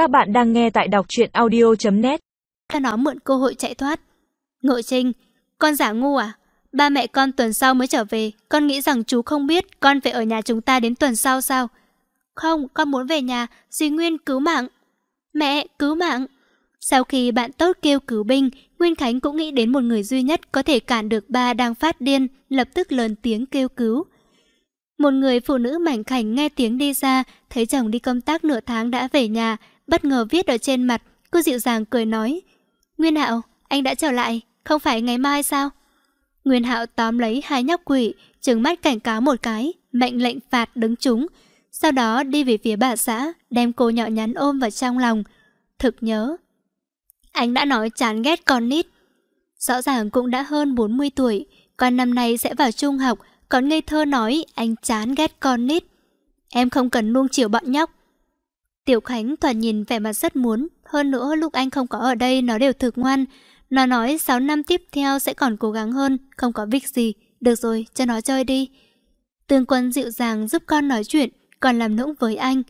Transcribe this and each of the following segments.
Các bạn đang nghe tại đọc truyện audio.net Ta nó mượn cơ hội chạy thoát. Ngộ Trinh, con giả ngu à? Ba mẹ con tuần sau mới trở về, con nghĩ rằng chú không biết con phải ở nhà chúng ta đến tuần sau sao? Không, con muốn về nhà, Duy Nguyên cứu mạng. Mẹ, cứu mạng. Sau khi bạn tốt kêu cứu binh, Nguyên Khánh cũng nghĩ đến một người duy nhất có thể cản được ba đang phát điên, lập tức lớn tiếng kêu cứu. Một người phụ nữ mảnh khảnh nghe tiếng đi ra, thấy chồng đi công tác nửa tháng đã về nhà, bất ngờ viết ở trên mặt, cô dịu dàng cười nói. Nguyên Hạo, anh đã trở lại, không phải ngày mai sao? Nguyên Hạo tóm lấy hai nhóc quỷ, trừng mắt cảnh cáo một cái, mệnh lệnh phạt đứng chúng. Sau đó đi về phía bà xã, đem cô nhỏ nhắn ôm vào trong lòng. Thực nhớ. Anh đã nói chán ghét con nít. Rõ ràng cũng đã hơn 40 tuổi, con năm nay sẽ vào trung học, còn ngây thơ nói anh chán ghét con nít. Em không cần nuông chiều bọn nhóc. Tiểu Khánh toàn nhìn vẻ mặt rất muốn, hơn nữa lúc anh không có ở đây nó đều thực ngoan. Nó nói 6 năm tiếp theo sẽ còn cố gắng hơn, không có việc gì. Được rồi, cho nó chơi đi. Tương quân dịu dàng giúp con nói chuyện, còn làm nũng với anh.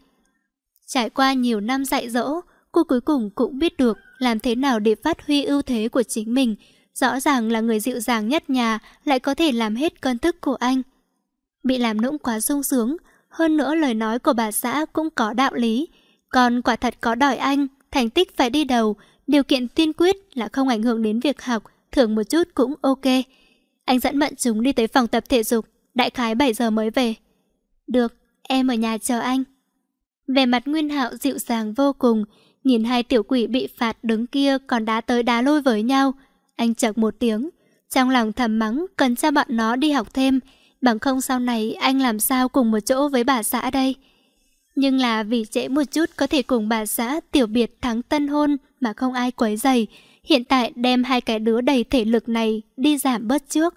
Trải qua nhiều năm dạy dỗ, cô cuối cùng cũng biết được làm thế nào để phát huy ưu thế của chính mình. Rõ ràng là người dịu dàng nhất nhà lại có thể làm hết cơn thức của anh. Bị làm nũng quá sung sướng, hơn nữa lời nói của bà xã cũng có đạo lý. Còn quả thật có đòi anh, thành tích phải đi đầu, điều kiện tiên quyết là không ảnh hưởng đến việc học, thưởng một chút cũng ok. Anh dẫn mận chúng đi tới phòng tập thể dục, đại khái 7 giờ mới về. Được, em ở nhà chờ anh. Về mặt Nguyên Hạo dịu dàng vô cùng, nhìn hai tiểu quỷ bị phạt đứng kia còn đá tới đá lôi với nhau. Anh chợt một tiếng, trong lòng thầm mắng cần cho bọn nó đi học thêm, bằng không sau này anh làm sao cùng một chỗ với bà xã đây. Nhưng là vì trễ một chút có thể cùng bà xã tiểu biệt thắng tân hôn mà không ai quấy dày, hiện tại đem hai cái đứa đầy thể lực này đi giảm bớt trước.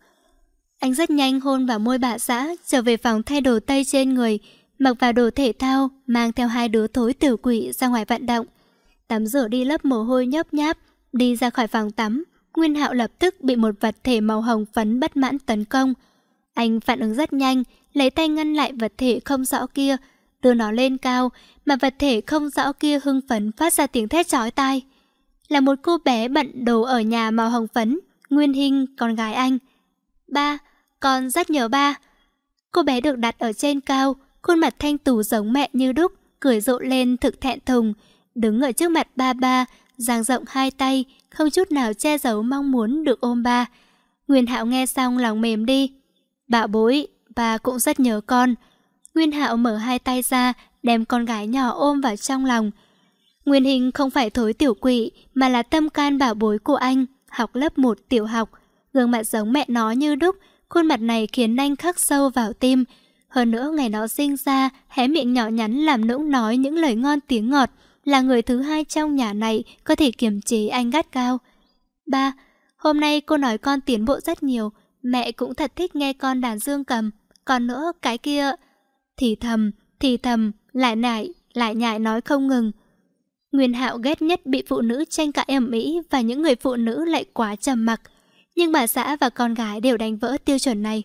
Anh rất nhanh hôn vào môi bà xã, trở về phòng thay đồ tây trên người, mặc vào đồ thể thao, mang theo hai đứa thối tiểu quỷ ra ngoài vận động. Tắm rửa đi lớp mồ hôi nhấp nháp, đi ra khỏi phòng tắm, Nguyên Hạo lập tức bị một vật thể màu hồng phấn bất mãn tấn công. Anh phản ứng rất nhanh, lấy tay ngăn lại vật thể không rõ kia, đưa nó lên cao, mà vật thể không rõ kia hưng phấn phát ra tiếng thét chói tai. Là một cô bé bận đồ ở nhà màu hồng phấn, Nguyên Hinh, con gái anh. Ba, con rất nhớ ba. Cô bé được đặt ở trên cao, khuôn mặt thanh tú giống mẹ như đúc, cười rộ lên thực thẹn thùng, đứng ở trước mặt ba ba, dang rộng hai tay, không chút nào che giấu mong muốn được ôm ba. Nguyên Hạo nghe xong lòng mềm đi. Bạo bối, ba cũng rất nhớ con. Nguyên Hạo mở hai tay ra, đem con gái nhỏ ôm vào trong lòng. Nguyên Hình không phải thối tiểu quỷ, mà là tâm can bảo bối của anh, học lớp 1 tiểu học. Gương mặt giống mẹ nó như đúc, khuôn mặt này khiến anh khắc sâu vào tim. Hơn nữa ngày nó sinh ra, hé miệng nhỏ nhắn làm nũng nói những lời ngon tiếng ngọt, là người thứ hai trong nhà này có thể kiềm chế anh gắt cao. Ba, hôm nay cô nói con tiến bộ rất nhiều, mẹ cũng thật thích nghe con đàn dương cầm. Còn nữa, cái kia... Thì thầm, thì thầm, lại nại, lại nhại nói không ngừng. Nguyên Hạo ghét nhất bị phụ nữ tranh cãi ầm ĩ và những người phụ nữ lại quá trầm mặc. Nhưng bà xã và con gái đều đánh vỡ tiêu chuẩn này.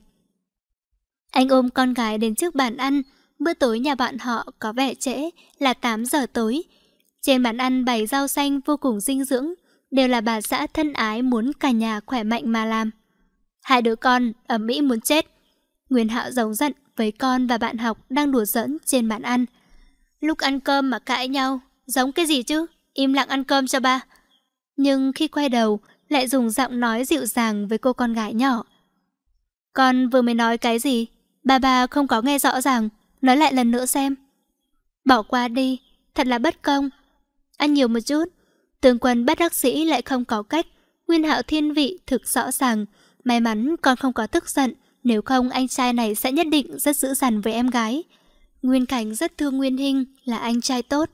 Anh ôm con gái đến trước bàn ăn. Bữa tối nhà bạn họ có vẻ trễ là 8 giờ tối. Trên bàn ăn bày rau xanh vô cùng dinh dưỡng, đều là bà xã thân ái muốn cả nhà khỏe mạnh mà làm. Hai đứa con ở Mỹ muốn chết. Nguyên Hạo giống giận với con và bạn học đang đùa giỡn trên bàn ăn. Lúc ăn cơm mà cãi nhau, giống cái gì chứ? Im lặng ăn cơm cho ba. Nhưng khi quay đầu, lại dùng giọng nói dịu dàng với cô con gái nhỏ. Con vừa mới nói cái gì? Ba ba không có nghe rõ ràng, nói lại lần nữa xem. Bỏ qua đi, thật là bất công. Ăn nhiều một chút. Tướng quân bắt đắc sĩ lại không có cách. Nguyên hạo thiên vị thực rõ ràng. May mắn con không có tức giận. Nếu không anh trai này sẽ nhất định rất dữ dằn với em gái. Nguyên Cảnh rất thương Nguyên Hinh là anh trai tốt.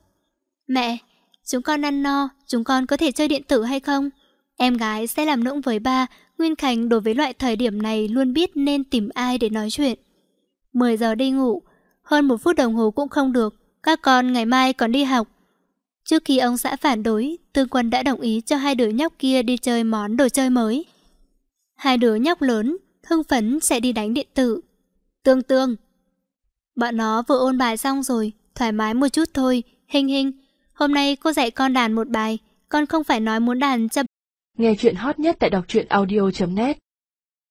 Mẹ, chúng con ăn no, chúng con có thể chơi điện tử hay không? Em gái sẽ làm nũng với ba, Nguyên Cảnh đối với loại thời điểm này luôn biết nên tìm ai để nói chuyện. 10 giờ đi ngủ, hơn một phút đồng hồ cũng không được, các con ngày mai còn đi học. Trước khi ông xã phản đối, Tương Quân đã đồng ý cho hai đứa nhóc kia đi chơi món đồ chơi mới. Hai đứa nhóc lớn, hưng phấn sẽ đi đánh điện tử. Tương tương. Bọn nó vừa ôn bài xong rồi, thoải mái một chút thôi, hình hình. Hôm nay cô dạy con đàn một bài, con không phải nói muốn đàn cho... Nghe chuyện hot nhất tại đọc truyện audio.net